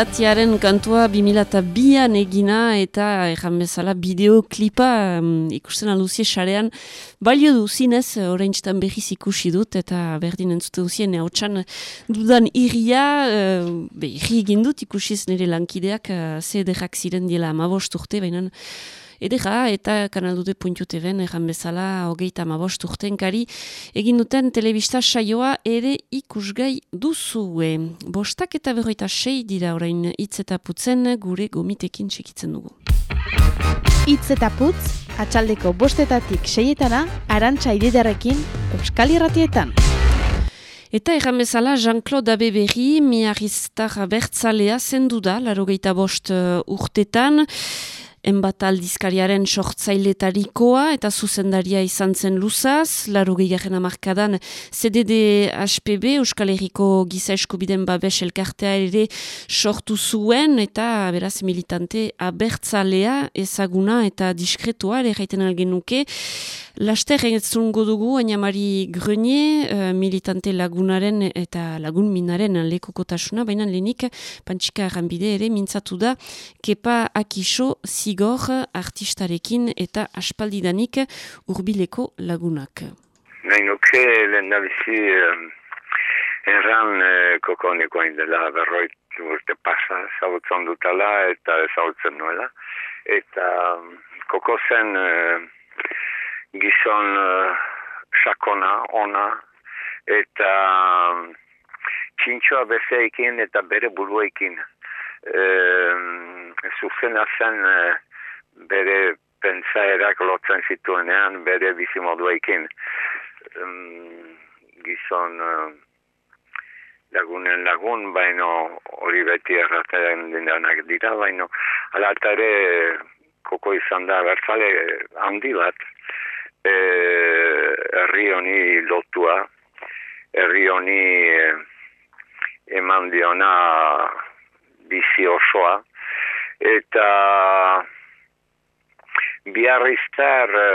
irratiaren kantua 2002an egina eta erran bezala bideoklipa um, ikusten aluzie xarean balio du zinez, orain txetan behiz ikusi dut eta berdin entzute duzien hautsan dudan irria uh, be, irri egin dut ikusiz nire lankideak uh, ze derrak ziren diela amabost urte, baina Edera, eta kanal dute puntu teben, erran bezala, hogeita mabost urtenkari, egin duten telebista saioa ere ikusgai duzue. Bostak eta berroita sei dira orain hitz eta putzen gure gomitekin txekitzen dugu. Itz eta putz, atxaldeko bostetatik seietana, arantxa ididarekin, Euskal Irratietan. Eta erran bezala, Jean-Claude Abeberri, miarriztar bertzalea zendu da, laro bost uh, urtetan, enbat aldizkariaren sortzailetarikoa eta zuzendaria izan zen luzaz, laro gehiagena amarkadan CDD HPB, Euskal Herriko Giza Eskubiden Babes Elkartea ere sortu zuen eta beraz militante abertzalea ezaguna eta diskretoa ere jaiten algenuke. Laster egetzungo dugu, Añamari Grenier, uh, militante lagunaren eta lagun minaren lekukotasuna, baina lehenik pantxika erranbide ere mintzatu da kepa akiso zigor artistarekin eta aspaldidanik urbileko lagunak. Nahi nuke lehen da bizi erran uh, kokoneko dela berroit urte pasa zautzen dutala eta zautzen nuela. Eta um, koko zen gizon uh, sakona, ona, eta um, txintxoa bezeekin eta bere buruekin. Um, zuzena zen uh, bere pentsaerak lotzen zituenean bere bizimoduekin. Um, gizon uh, lagunen lagun, baino hori beti erraten dinak dira, baino alatare koko izan da bertzale handi bat, e, herri honi lotua, herri honi e, eman diona bizi osoa, eta biarriztar e,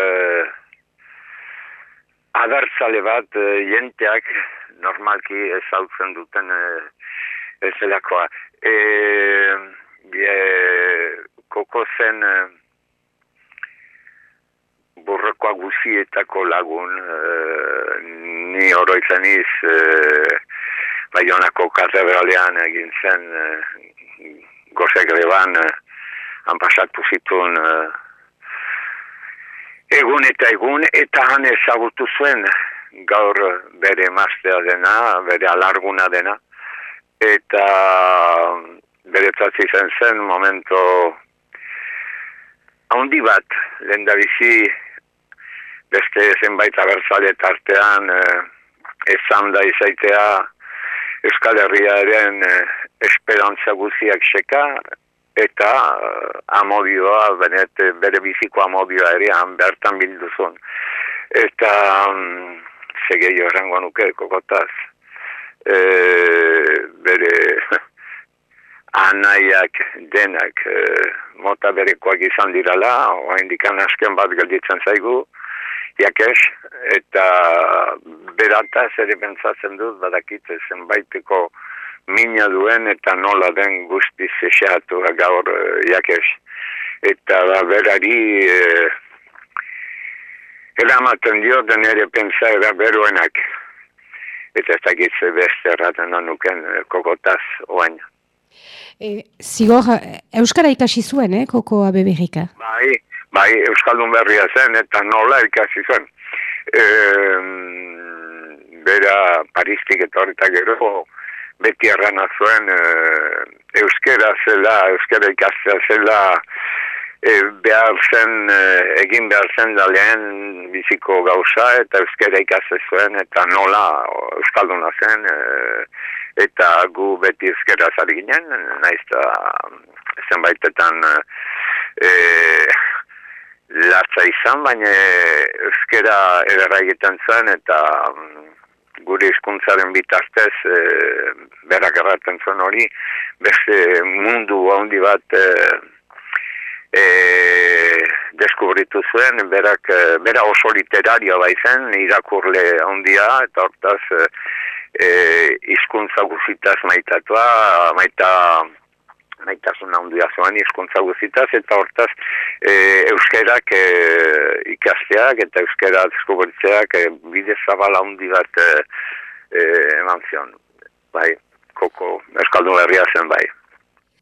abertzale bat e, jenteak normalki ezautzen duten e, ez delakoa. E, bie, koko zen e, burrekoa guzietako lagun, e, ni oroitzen iz, e, Baionako katedralean egin zen e, gozek greban, e, han pasatu zituen e, egun eta egun, eta han ezagutu zuen gaur bere maztea dena, bere alarguna dena, eta bere zen zen momento handi bat, lehen da bizi, beste zenbait abertzale tartean eh, ezan da izaitea Euskal Herriaren eh, esperantza guziak seka eta eh, amodioa, benet, bere biziko amodioa ere bertan bilduzun. Eta um, segei horrengo nuke kokotaz e, bere anaiak denak e, mota berekoak izan dirala, oa indikan asken bat gelditzen zaigu, jakes, eta berata ere pentsatzen dut, badakit zenbaiteko mina duen eta nola den guzti zesatu gaur uh, jakes. Eta da berari uh, eramaten dio den ere pentsa era beruenak. Eta ez dakit beste erraten anuken uh, kokotaz oain. E, zigor, Euskara ikasi zuen, eh, koko abeberika? Bai, bai, Euskaldun berria zen, eta nola ikasi zen. E, bera Paristik eta horretak gero, beti errana zuen, e, Euskara zela, Euskara ikastea zela, e, behar zen, e, egin behar zen da lehen biziko gauza, eta Euskara ikastea zuen, eta nola Euskalduna zen, e, eta gu beti Euskara zari ginen, naizta zenbaitetan e, latza izan, baina euskera ederra egiten zen eta mm, gure hizkuntzaren bitartez e, berak erraten zuen hori, beste mundu handi bat e, e, deskubritu zuen, berak, e, bera oso literario bai zen, irakurle handia eta hortaz e, e, guzitaz maitatua, maita maitasun handia zuen hizkuntza guzitaz, eta hortaz e, euskerak e, ikasteak eta euskera deskubertzeak e, bide zabala handi bat e, e, eman zion. Bai, koko eskaldu berria zen bai.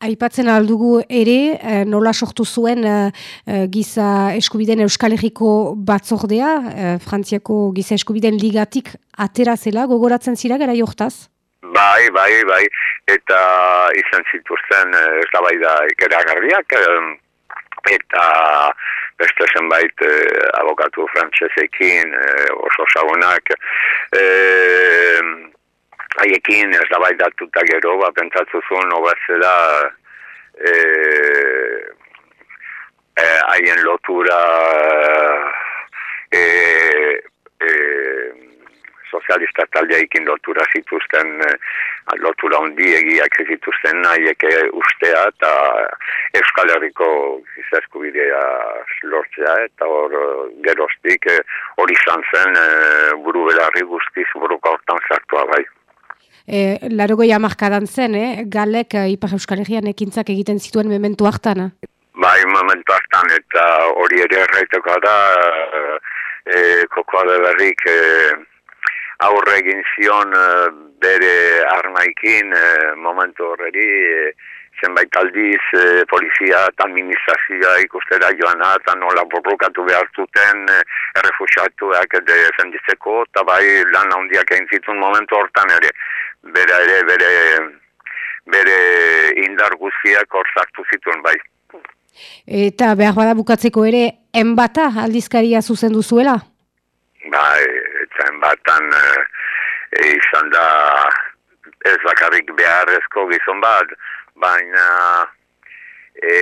Aipatzen aldugu ere, eh, nola sortu zuen eh, giza eskubiden Euskal Herriko batzordea, Frantziako giza eskubiden ligatik atera zela, gogoratzen zira gara jortaz? Bai, bai, bai, eta izan zituzten eh, ez da bai da ikeragarriak, eta beste zenbait eh, abokatu frantsesekin eh, oso zagunak, eh, haiekin ez da bai datuta gero, ba, pentsatzu zuen, obazela, eh, haien lotura eh, eh, sozialista taldeaikin lotura zituzten eh, lotura hondi egiak zituzten nahiek ustea eta Euskal Herriko eskubidea lortzea eta hor geroztik eh, hori izan zen eh, buru belarri guztiz buruka hortan zartua bai. E, Larogoi amarkadan zen, eh? galek e, Ipar Euskal Herrian ekintzak egiten zituen mementu hartan. Bai, momentu hartan eta hori ere erraiteko da e, kokoa berrik e, aurre egin zion e, bere armaikin e, momentu horreri e, zenbait aldiz e, polizia eta administrazioa ikustera joana eta nola borrokatu behar zuten e, errefusatuak defenditzeko eta bai lan handiak egin zituen momentu hortan ere bere ere bere bere indar guztiak hor sartu zituen bai. Eta behar bada bukatzeko ere enbata aldizkaria zuzen duzuela? Bai, eta enbatan e, izan da ez bakarrik beharrezko gizon bat, baina e,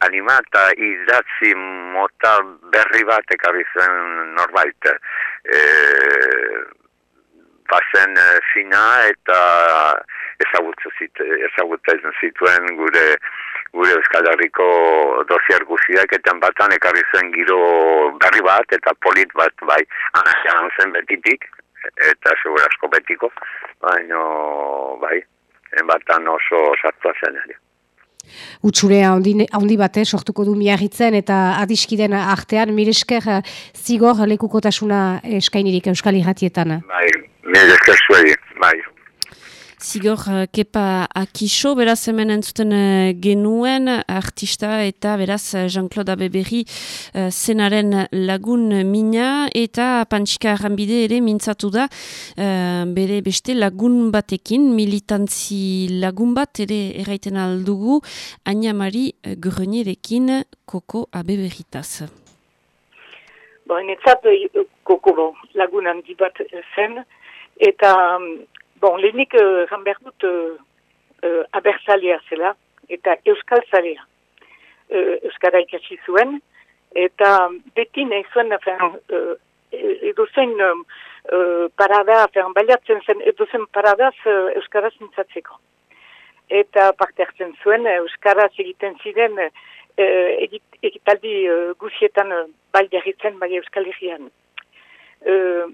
animata idatzi mota berri bat ekarri zen norbait. E, bazen uh, fina eta ezagutza zit, zituen gure gure Euskal Herriko dosier guziak eta batan ekarri zen giro berri bat eta polit bat bai anazian zen betitik eta segura asko betiko baina bai enbatan oso sartua zen ere. Utsurea handi bate sortuko du miarritzen eta adiskiden artean miresker zigor lekukotasuna eskainirik Euskal Irratietan. Bai, Nire esker bai. Zigor, uh, kepa akiso, beraz hemen entzuten uh, genuen, artista eta beraz uh, Jean-Claude Abeberri uh, zenaren lagun mina eta Pantsika Arrambide ere mintzatu da uh, bere beste lagun batekin, militantzi lagun bat ere erraiten aldugu, Aina Mari Grenierekin koko Abeberritaz. Bo, netzat koko lagun handi bat zen, Eta, bon, lehenik uh, behar dut uh, uh, abertzalea zela, eta euskal zalea. Uh, euskara ikasi zuen, eta beti nahi zuen, uh, edo zen uh, parada, afen, baliatzen zen, edo zen paradaz uh, euskara zintzatzeko. Eta parte hartzen zuen, euskara egiten ziren, uh, egit, egitaldi uh, guzietan uh, jarritzen, bai euskal egian. Uh,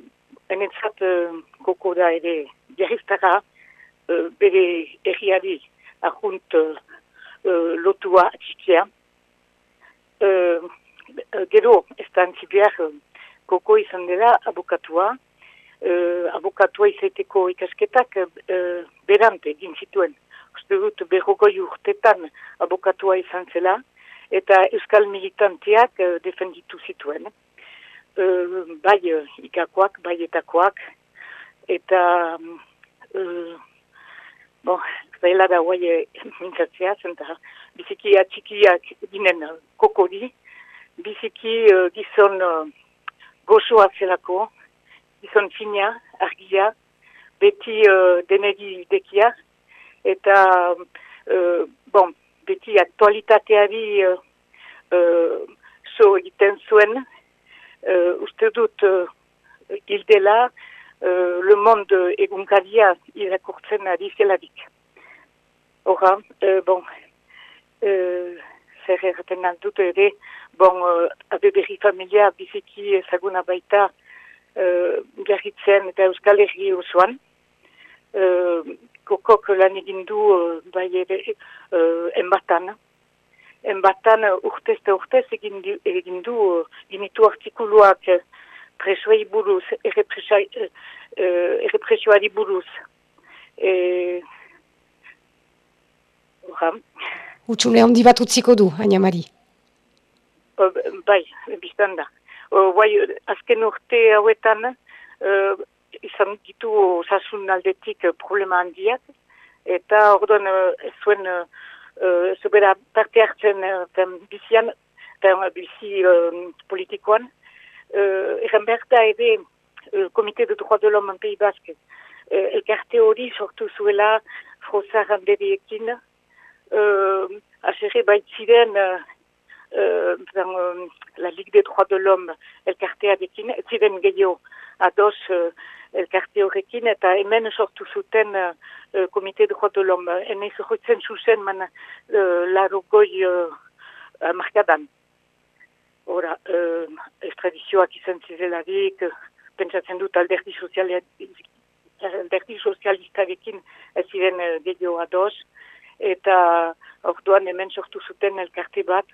Henetzat, uh, koko da ere jarriztara uh, bere erriari ahunt uh, lotua atxitzea. Uh, gero, ez da antzibiar, koko izan dela abokatua. Uh, abokatua izaiteko ikasketak uh, berante egin zituen. Uste dut berrogoi urtetan abokatua izan zela eta euskal militanteak uh, defenditu zituen uh, bai uh, ikakoak, bai etakoak, eta uh, bon, zaila da guai uh, mintzatzea, zenta biziki atxikiak ginen kokori, biziki uh, gizon uh, gozoa zelako, gizon fina, argia, beti uh, denegi dekia, eta uh, bon, beti aktualitateari uh, uh, so egiten zuen, uh, uste dut uh, gildela uh, Le Monde egunkaria irakurtzen ari zelarik. Hora, uh, bon, uh, zer erraten aldut ere, bon, uh, abe berri familia biziki ezaguna baita uh, garritzen eta euskal erri osoan, uh, kokok lan egin du bai ere enbatan. Enbatan uh, urtez eta urtez egin du, egin du uh, artikuluak uh, presoei buruz, errepresioari uh, uh, buruz. E, Utsune handi bat utziko du, Aina Mari. Uh, bai, biztan da. Uh, bai, azken urte hauetan, uh, izan ditu osasun aldetik problema handiak, eta orduan ez zuen uh, zubera parte hartzen uh, bizian, bizi uh, politikoan, uh, erren behar ere uh, Komite de Droit de l'Homme en Pays Basque, uh, elkarte hori sortu zuela Frozar handeriekin, uh, asere baitziren uh, uh, uh, la Ligue des Droits de l'Homme elkartearekin, ez ziren gehiago ados uh, elkarte horrekin, eta hemen sortu zuten uh, Komite de Droit de l'Homme. Hene zorrotzen zuzen man uh, laro goi uh, markadan. Hora, uh, estradizioak izan zirelarik, uh, pentsatzen dut alderdi, alderdi sozialistarekin ez ziren uh, gehiago ados, eta orduan hemen sortu zuten elkarte bat,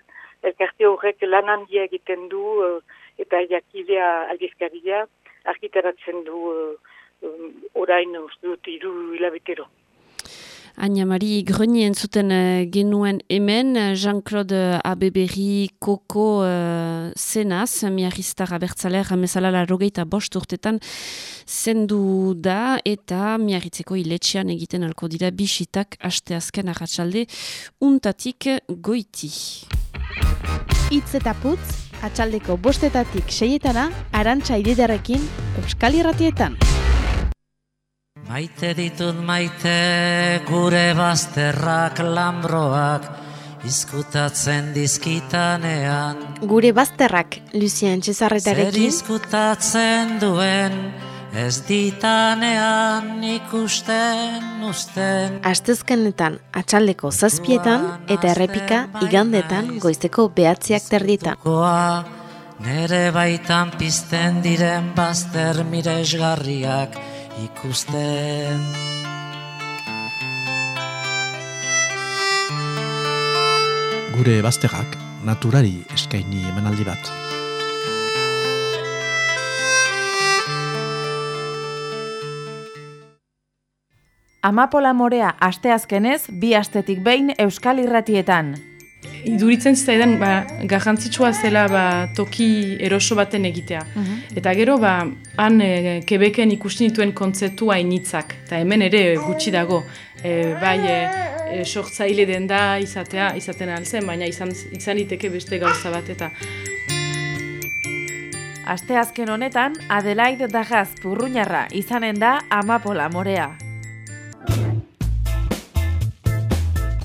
elkarte horrek lan handia egiten du, uh, eta jakidea aldizkaria, argitaratzen du uh, um, orain uste dut iru hilabetero. Aina Mari Greni entzuten uh, genuen hemen, Jean-Claude Abeberri Koko uh, zenaz, miarristar abertzaler amezala larrogeita bost urtetan zendu da eta miarritzeko iletxean egiten alko dira bisitak asteazken arratsalde untatik goiti. Itz eta putz, atxaldeko bostetatik seietana, arantxa ididarekin, Euskal Irratietan. Maite ditut maite gure bazterrak lambroak, izkutatzen dizkitanean. Gure bazterrak, Lucien Txezarretarekin. Zer izkutatzen duen, ez ditanean ikusten usten. Astezkenetan atxaldeko zazpietan eta errepika igandetan goizeko behatziak terditan. Nere baitan pizten diren bazter miresgarriak ikusten. Gure bazterrak naturari eskaini emanaldi bat. Amapola morea asteazkenez bi astetik behin Euskal Irratietan. Iduritzen zitaidan ba, garrantzitsua zela ba, toki eroso baten egitea. Eta gero, ba, han e, kebeken ikusten dituen kontzeptua initzak. Eta hemen ere gutxi dago. E, bai, e, sortzaile den da izatea, izaten alzen, baina izan, izan iteke beste gauza bat. Eta Asteazken honetan, Adelaide Dagaz Purruñarra izanen da Amapola morea.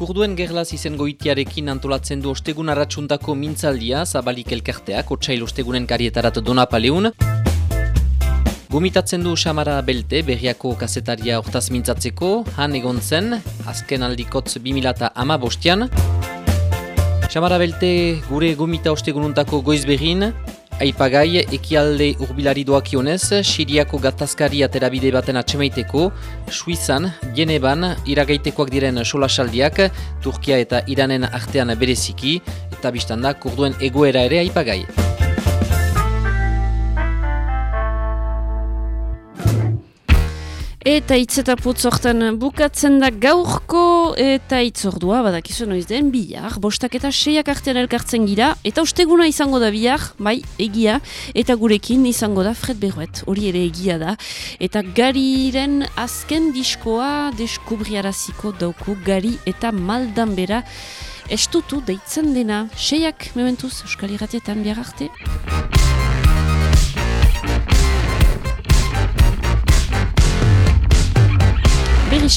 Kurduen gerlaz izen goitiarekin antolatzen du ostegun arratsuntako mintzaldia zabalik elkarteak, otxail ostegunen karietarat donapaleun. Gomitatzen du Samara Belte, berriako kasetaria hortaz mintzatzeko, han egon zen, azken aldikotz 2000 ama bostian. Samara Belte, gure gomita ostegununtako goiz berrin, Aipagai, ekialde urbilari doakionez, Siriako gatazkari aterabide baten atxemaiteko, Suizan, Geneban, iragaitekoak diren solasaldiak, Turkia eta Iranen artean bereziki, eta biztanda kurduen egoera ere aipagai. Eta hitz eta putzortan bukatzen da gaurko eta itzordua, badakizu noiz den, bihar, bostak eta seiak artean elkartzen gira, eta usteguna izango da bihar, bai, egia, eta gurekin izango da Fred Berroet, hori ere egia da, eta gariren azken diskoa deskubriaraziko dauku gari eta maldan bera, estutu deitzen dena, seiak, mementuz, Euskal Iratietan bihar arte. зрелище